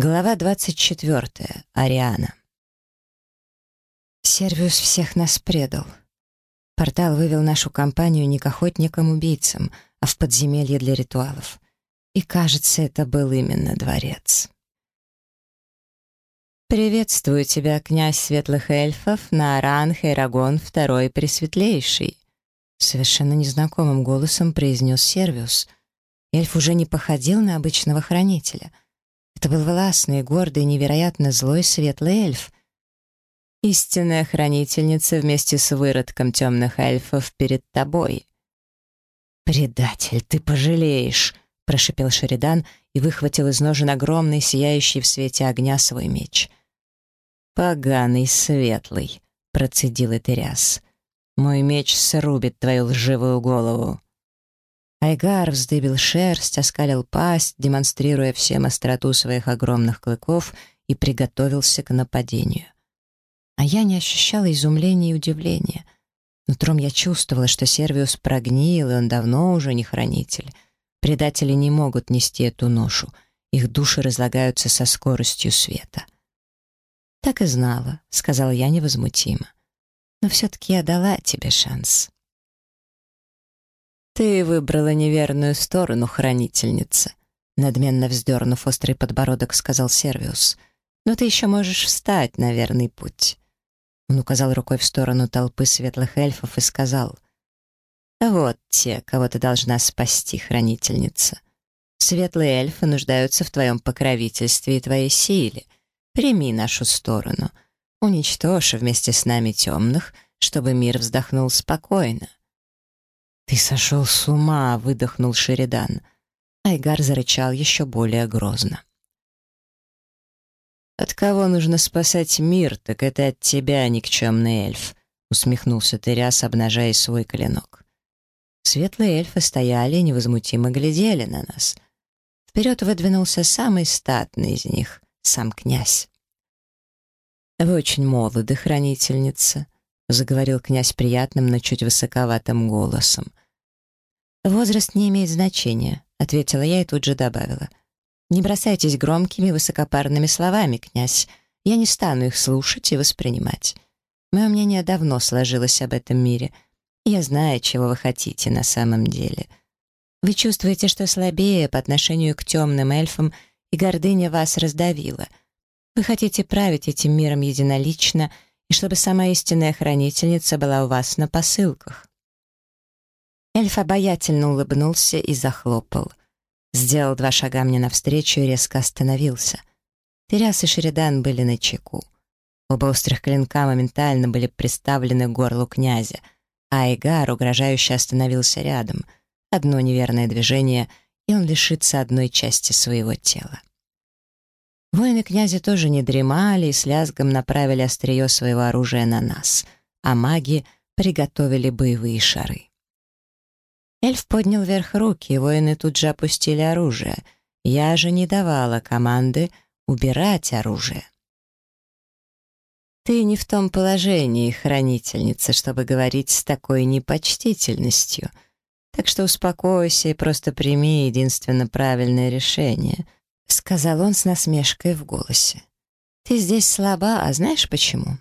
Глава 24. Ариана. Сервиус всех нас предал. Портал вывел нашу компанию не к охотникам-убийцам, а в подземелье для ритуалов. И, кажется, это был именно дворец. «Приветствую тебя, князь светлых эльфов, Нааран Хейрагон Второй Пресветлейший», совершенно незнакомым голосом произнес Сервиус. Эльф уже не походил на обычного хранителя — это был властный, гордый, невероятно злой светлый эльф. Истинная хранительница вместе с выродком темных эльфов перед тобой. «Предатель, ты пожалеешь!» — прошипел Шеридан и выхватил из ножен огромный, сияющий в свете огня свой меч. «Поганый светлый!» — процедил Этериас. «Мой меч срубит твою лживую голову!» Айгар вздыбил шерсть, оскалил пасть, демонстрируя всем остроту своих огромных клыков и приготовился к нападению. А я не ощущала изумления и удивления. Нутром я чувствовала, что Сервиус прогнил, и он давно уже не хранитель. Предатели не могут нести эту ношу. Их души разлагаются со скоростью света. «Так и знала», — сказал я невозмутимо. «Но все-таки я дала тебе шанс». «Ты выбрала неверную сторону, хранительница», — надменно вздернув острый подбородок, сказал Сервиус. «Но ты еще можешь встать на верный путь». Он указал рукой в сторону толпы светлых эльфов и сказал. «Вот те, кого ты должна спасти, хранительница. Светлые эльфы нуждаются в твоем покровительстве и твоей силе. Прими нашу сторону. Уничтожь вместе с нами темных, чтобы мир вздохнул спокойно». «Ты сошел с ума!» — выдохнул Шеридан. Айгар зарычал еще более грозно. «От кого нужно спасать мир, так это от тебя, никчемный эльф!» — усмехнулся Теряс, обнажая свой клинок. Светлые эльфы стояли и невозмутимо глядели на нас. Вперед выдвинулся самый статный из них, сам князь. «Вы очень молоды, хранительница», — заговорил князь приятным, но чуть высоковатым голосом. Возраст не имеет значения, ответила я и тут же добавила. Не бросайтесь громкими высокопарными словами, князь. Я не стану их слушать и воспринимать. Мое мнение давно сложилось об этом мире. Я знаю, чего вы хотите на самом деле. Вы чувствуете, что слабее по отношению к темным эльфам, и гордыня вас раздавила. Вы хотите править этим миром единолично, и чтобы сама истинная хранительница была у вас на посылках. Эльф обаятельно улыбнулся и захлопал. Сделал два шага мне навстречу и резко остановился. Теряс и Шеридан были на чеку. Оба острых клинка моментально были приставлены к горлу князя, а Игар угрожающе остановился рядом. Одно неверное движение, и он лишится одной части своего тела. Воины князя тоже не дремали и с лязгом направили острие своего оружия на нас, а маги приготовили боевые шары. Эльф поднял вверх руки, воины тут же опустили оружие. Я же не давала команды убирать оружие. «Ты не в том положении, хранительница, чтобы говорить с такой непочтительностью. Так что успокойся и просто прими единственно правильное решение», — сказал он с насмешкой в голосе. «Ты здесь слаба, а знаешь почему?»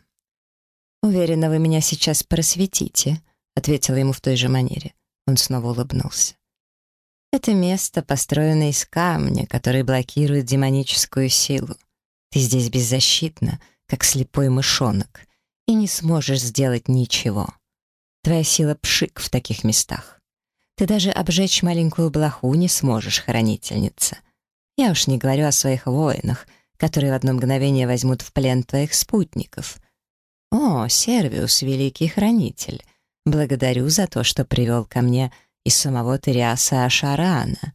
«Уверена, вы меня сейчас просветите», — ответила ему в той же манере. Он снова улыбнулся. «Это место построено из камня, который блокирует демоническую силу. Ты здесь беззащитна, как слепой мышонок, и не сможешь сделать ничего. Твоя сила пшик в таких местах. Ты даже обжечь маленькую блоху не сможешь, хранительница. Я уж не говорю о своих воинах, которые в одно мгновение возьмут в плен твоих спутников. О, Сервиус, великий хранитель!» Благодарю за то, что привел ко мне из самого Териаса Ашарана.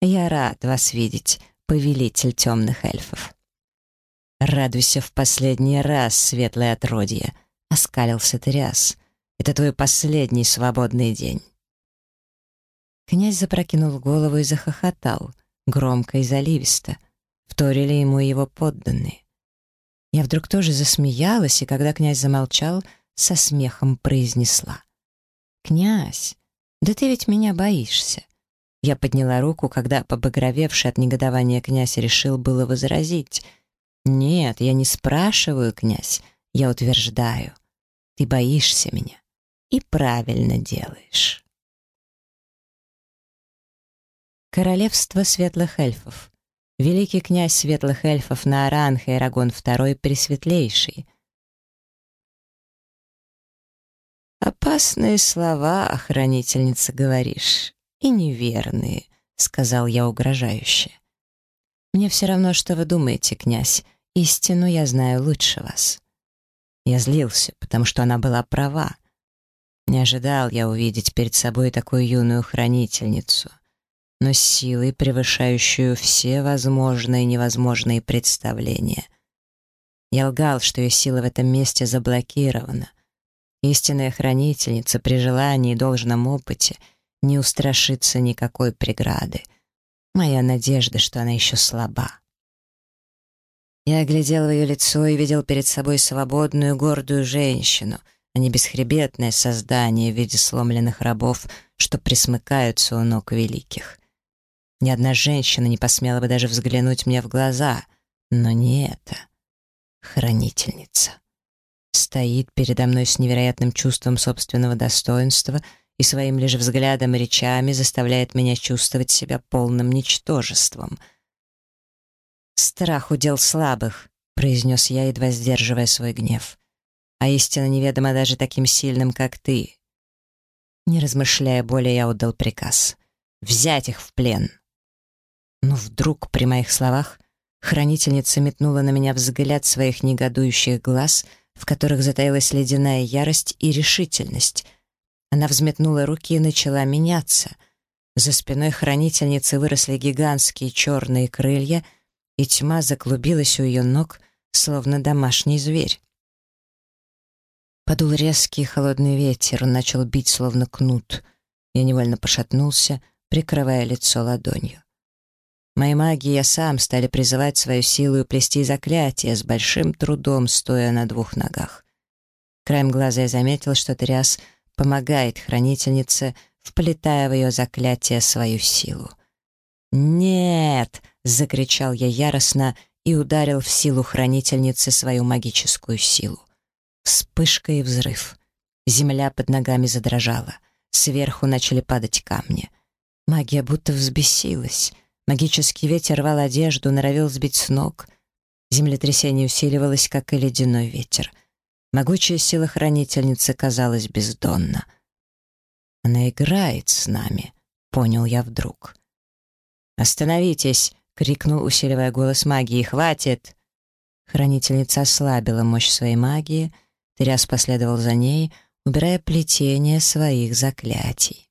Я рад вас видеть, повелитель темных эльфов. Радуйся в последний раз, светлое отродье, оскалился Териас. Это твой последний свободный день. Князь запрокинул голову и захохотал, громко и заливисто. Вторили ему его подданные. Я вдруг тоже засмеялась, и когда князь замолчал, со смехом произнесла князь, да ты ведь меня боишься». Я подняла руку, когда, побагровевший от негодования князь, решил было возразить. «Нет, я не спрашиваю, князь, я утверждаю. Ты боишься меня и правильно делаешь». Королевство светлых эльфов. Великий князь светлых эльфов Нааран Хайрагон II Пресветлейший — «Опасные слова, охранительница, говоришь, и неверные», — сказал я угрожающе. «Мне все равно, что вы думаете, князь. Истину я знаю лучше вас». Я злился, потому что она была права. Не ожидал я увидеть перед собой такую юную хранительницу, но с силой, превышающую все возможные и невозможные представления. Я лгал, что ее сила в этом месте заблокирована, Истинная хранительница при желании и должном опыте не устрашится никакой преграды. Моя надежда, что она еще слаба. Я глядел в ее лицо и видел перед собой свободную, гордую женщину, а не бесхребетное создание в виде сломленных рабов, что присмыкаются у ног великих. Ни одна женщина не посмела бы даже взглянуть мне в глаза, но не эта, Хранительница стоит передо мной с невероятным чувством собственного достоинства и своим лишь взглядом и речами заставляет меня чувствовать себя полным ничтожеством. «Страх — удел слабых», — произнес я, едва сдерживая свой гнев. «А истина неведома даже таким сильным, как ты». Не размышляя более, я отдал приказ. «Взять их в плен!» Но вдруг, при моих словах, хранительница метнула на меня взгляд своих негодующих глаз — в которых затаилась ледяная ярость и решительность. Она взметнула руки и начала меняться. За спиной хранительницы выросли гигантские черные крылья, и тьма заклубилась у ее ног, словно домашний зверь. Подул резкий холодный ветер, он начал бить, словно кнут. Я невольно пошатнулся, прикрывая лицо ладонью. Мои маги, я сам стали призывать свою силу и плести заклятие с большим трудом, стоя на двух ногах. Краем глаза я заметил, что Триас помогает хранительнице, вплетая в ее заклятие свою силу. «Нет!» — закричал я яростно и ударил в силу хранительницы свою магическую силу. Вспышка и взрыв. Земля под ногами задрожала. Сверху начали падать камни. Магия будто взбесилась — Магический ветер рвал одежду, норовил сбить с ног. Землетрясение усиливалось, как и ледяной ветер. Могучая сила хранительницы казалась бездонна. «Она играет с нами», — понял я вдруг. «Остановитесь!» — крикнул, усиливая голос магии. «Хватит!» Хранительница ослабила мощь своей магии, Тряс последовал за ней, убирая плетение своих заклятий.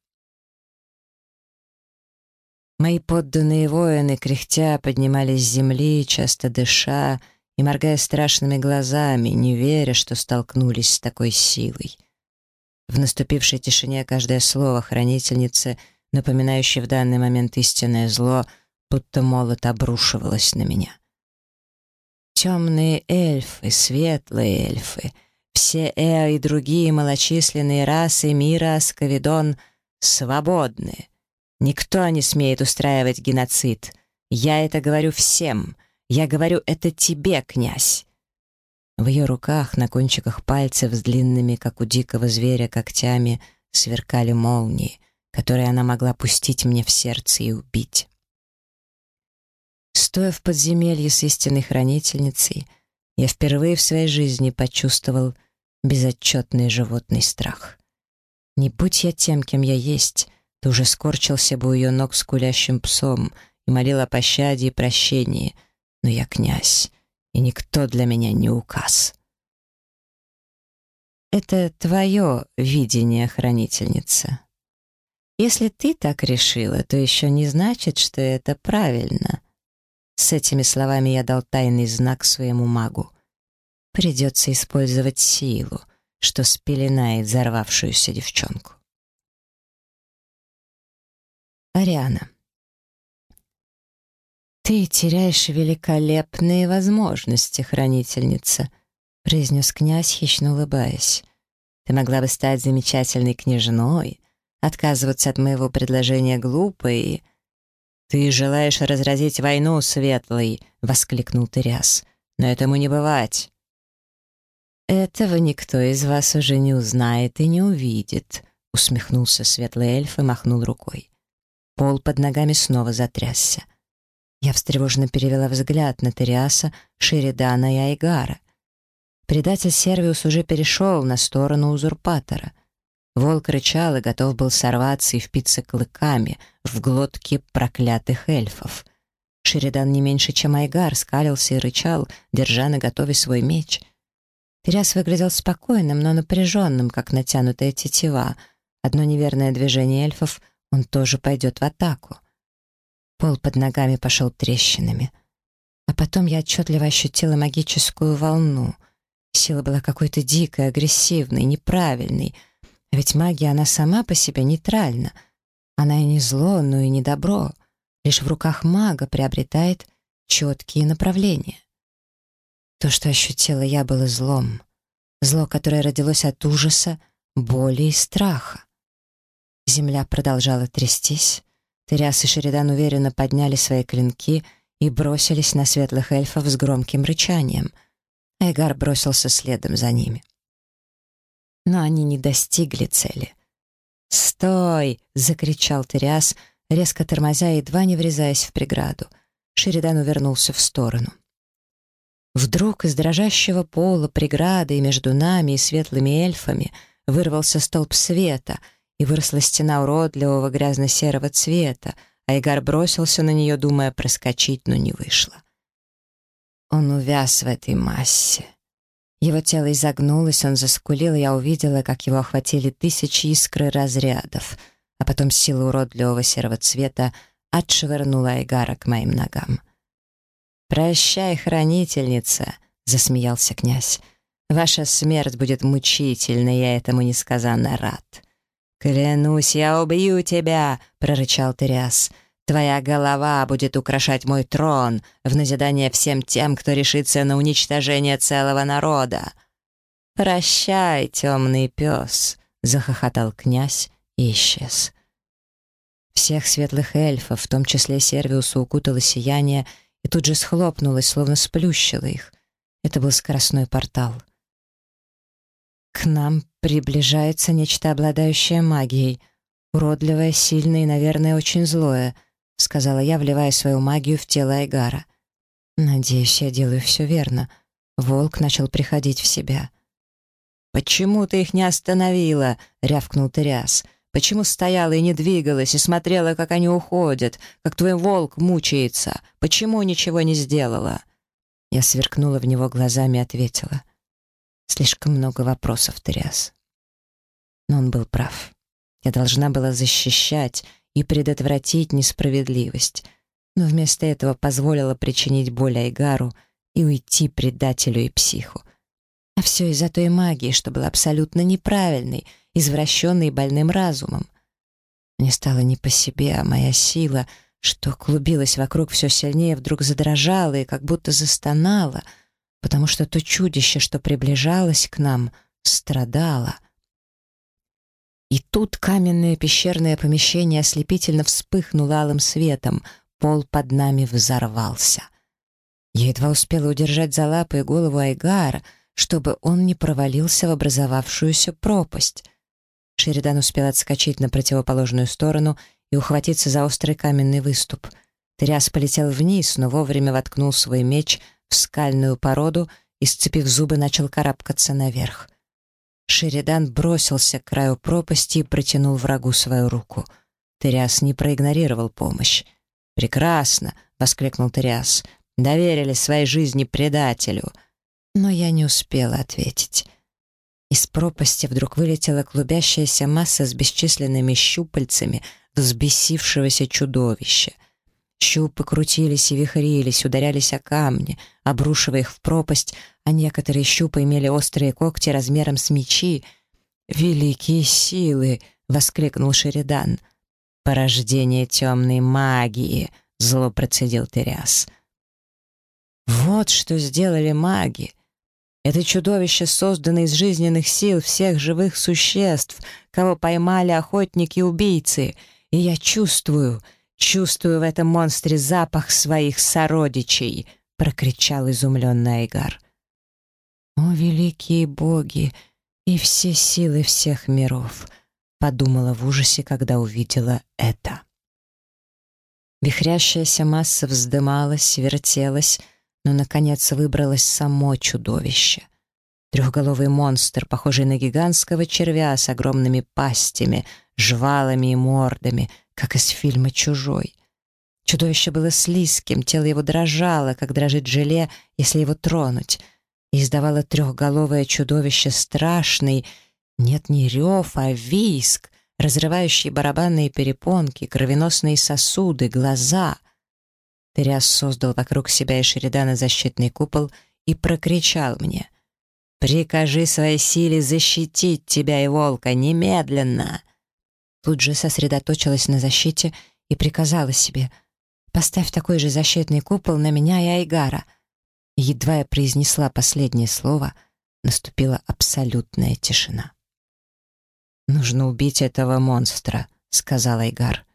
Мои подданные воины, кряхтя, поднимались с земли, часто дыша и моргая страшными глазами, не веря, что столкнулись с такой силой. В наступившей тишине каждое слово хранительницы, напоминающее в данный момент истинное зло, будто молот обрушивалось на меня. Темные эльфы, светлые эльфы, все эа и другие малочисленные расы мира Скавидон свободны — Никто не смеет устраивать геноцид. Я это говорю всем. Я говорю это тебе, князь». В ее руках, на кончиках пальцев с длинными, как у дикого зверя, когтями сверкали молнии, которые она могла пустить мне в сердце и убить. Стоя в подземелье с истинной хранительницей, я впервые в своей жизни почувствовал безотчетный животный страх. Не будь я тем, кем я есть — ты уже скорчился бы у ее ног с кулящим псом и молил о пощаде и прощении. Но я князь, и никто для меня не указ. Это твое видение, хранительница. Если ты так решила, то еще не значит, что это правильно. С этими словами я дал тайный знак своему магу. Придется использовать силу, что спеленает взорвавшуюся девчонку. Ариана. «Ты теряешь великолепные возможности, хранительница», — произнес князь, хищно улыбаясь. «Ты могла бы стать замечательной княжной, отказываться от моего предложения глупо и...» «Ты желаешь разразить войну, Светлый!» — воскликнул Тыряс. «Но этому не бывать!» «Этого никто из вас уже не узнает и не увидит», — усмехнулся Светлый эльф и махнул рукой. Пол под ногами снова затрясся. Я встревоженно перевела взгляд на Териаса, Шеридана и Айгара. Предатель Сервиус уже перешел на сторону узурпатора. Волк рычал и готов был сорваться и впиться клыками в глотки проклятых эльфов. Шеридан не меньше, чем Айгар, скалился и рычал, держа на готове свой меч. Теряс выглядел спокойным, но напряженным, как натянутая тетива. Одно неверное движение эльфов — он тоже пойдет в атаку. Пол под ногами пошел трещинами. А потом я отчетливо ощутила магическую волну. Сила была какой-то дикой, агрессивной, неправильной. А ведь магия, она сама по себе нейтральна. Она и не зло, но и не добро. Лишь в руках мага приобретает четкие направления. То, что ощутила я, было злом. Зло, которое родилось от ужаса, боли и страха. Земля продолжала трястись. Тырясы Шеридан уверенно подняли свои клинки и бросились на светлых эльфов с громким рычанием. Эгар бросился следом за ними. Но они не достигли цели. «Стой!» — закричал Тыряс, резко тормозя едва не врезаясь в преграду. Шеридан увернулся в сторону. Вдруг из дрожащего пола преграды между нами и светлыми эльфами вырвался столб света — и выросла стена уродливого грязно-серого цвета, а Егар бросился на нее, думая проскочить, но не вышло. Он увяз в этой массе. Его тело изогнулось, он заскулил, я увидела, как его охватили тысячи искры разрядов, а потом сила уродливого серого цвета отшвырнула Айгара к моим ногам. «Прощай, хранительница!» — засмеялся князь. «Ваша смерть будет мучительной, я этому несказанно рад». «Клянусь, я убью тебя!» — прорычал Тряс. «Твоя голова будет украшать мой трон в назидание всем тем, кто решится на уничтожение целого народа!» «Прощай, темный пес!» — захохотал князь и исчез. Всех светлых эльфов, в том числе Сервиуса, укутало сияние и тут же схлопнулось, словно сплющило их. Это был скоростной портал. «К нам Приближается нечто, обладающее магией. Уродливое, сильное и, наверное, очень злое», — сказала я, вливая свою магию в тело Айгара. «Надеюсь, я делаю все верно». Волк начал приходить в себя. «Почему ты их не остановила?» — рявкнул Тряс. «Почему стояла и не двигалась, и смотрела, как они уходят, как твой волк мучается? Почему ничего не сделала?» Я сверкнула в него глазами и ответила — Слишком много вопросов тряс. Но он был прав. Я должна была защищать и предотвратить несправедливость, но вместо этого позволила причинить боль Айгару и уйти предателю и психу. А все из-за той магии, что была абсолютно неправильной, извращенной больным разумом. Мне стало не по себе, а моя сила, что клубилась вокруг все сильнее, вдруг задрожала и как будто застонала — потому что то чудище, что приближалось к нам, страдало. И тут каменное пещерное помещение ослепительно вспыхнуло алым светом, пол под нами взорвался. Я едва успела удержать за лапы и голову Айгара, чтобы он не провалился в образовавшуюся пропасть. Шеридан успел отскочить на противоположную сторону и ухватиться за острый каменный выступ. Тряс полетел вниз, но вовремя воткнул свой меч — в скальную породу и, сцепив зубы, начал карабкаться наверх. Шеридан бросился к краю пропасти и протянул врагу свою руку. Териас не проигнорировал помощь. «Прекрасно!» — воскликнул Териас. «Доверили своей жизни предателю!» Но я не успела ответить. Из пропасти вдруг вылетела клубящаяся масса с бесчисленными щупальцами взбесившегося чудовища — Щупы крутились и вихрились, ударялись о камни, обрушивая их в пропасть, а некоторые щупы имели острые когти размером с мечи. «Великие силы!» — воскликнул Шеридан. «Порождение темной магии!» — зло процедил Теряс. «Вот что сделали маги!» Это чудовище создано из жизненных сил всех живых существ, кого поймали охотники-убийцы. И я чувствую, «Чувствую в этом монстре запах своих сородичей!» — прокричал изумленный Эйгар. «О, великие боги и все силы всех миров!» — подумала в ужасе, когда увидела это. Вихрящаяся масса вздымалась, вертелась, но, наконец, выбралось само чудовище. Трехголовый монстр, похожий на гигантского червя с огромными пастями, жвалами и мордами — как из фильма «Чужой». Чудовище было слизким, тело его дрожало, как дрожит желе, если его тронуть. И издавало трехголовое чудовище страшный, нет, не рев, а виск, разрывающий барабанные перепонки, кровеносные сосуды, глаза. Тыряс создал вокруг себя и Шеридана защитный купол и прокричал мне — «Прикажи своей силе защитить тебя и волка немедленно!» Тут же сосредоточилась на защите и приказала себе «Поставь такой же защитный купол на меня и Айгара». Едва я произнесла последнее слово, наступила абсолютная тишина. «Нужно убить этого монстра», — сказал Айгар.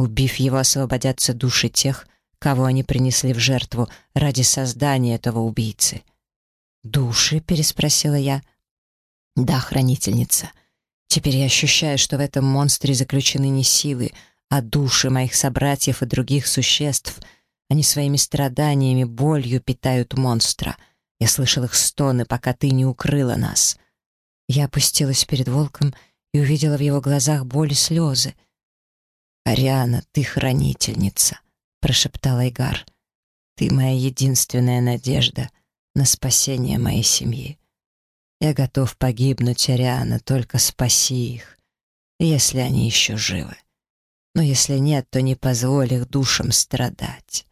«Убив его, освободятся души тех, кого они принесли в жертву ради создания этого убийцы». «Души?» — переспросила я. «Да, хранительница». Теперь я ощущаю, что в этом монстре заключены не силы, а души моих собратьев и других существ. Они своими страданиями, болью питают монстра. Я слышал их стоны, пока ты не укрыла нас. Я опустилась перед волком и увидела в его глазах боль и слезы. «Ариана, ты хранительница», — прошептал Айгар. «Ты моя единственная надежда на спасение моей семьи». Я готов погибнуть, Ариана, только спаси их, если они еще живы. Но если нет, то не позволь их душам страдать.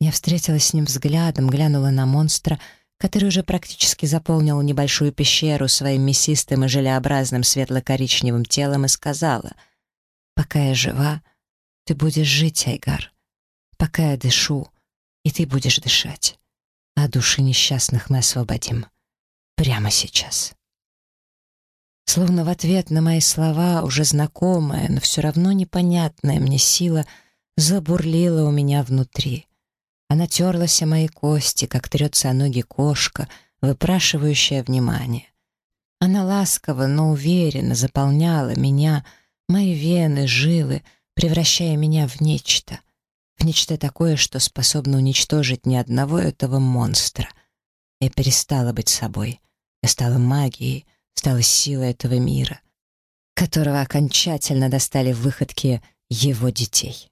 Я встретилась с ним взглядом, глянула на монстра, который уже практически заполнил небольшую пещеру своим мясистым и желеобразным светло-коричневым телом и сказала, «Пока я жива, ты будешь жить, Айгар. Пока я дышу, и ты будешь дышать. А души несчастных мы освободим» прямо сейчас. Словно в ответ на мои слова, уже знакомая, но все равно непонятная мне сила забурлила у меня внутри. Она терлась о мои кости, как трется о ноги кошка, выпрашивающая внимание. Она ласково, но уверенно заполняла меня, мои вены, жилы, превращая меня в нечто. В нечто такое, что способно уничтожить ни одного этого монстра. Я перестала быть собой. Я стала магией, стала силой этого мира, которого окончательно достали выходки его детей.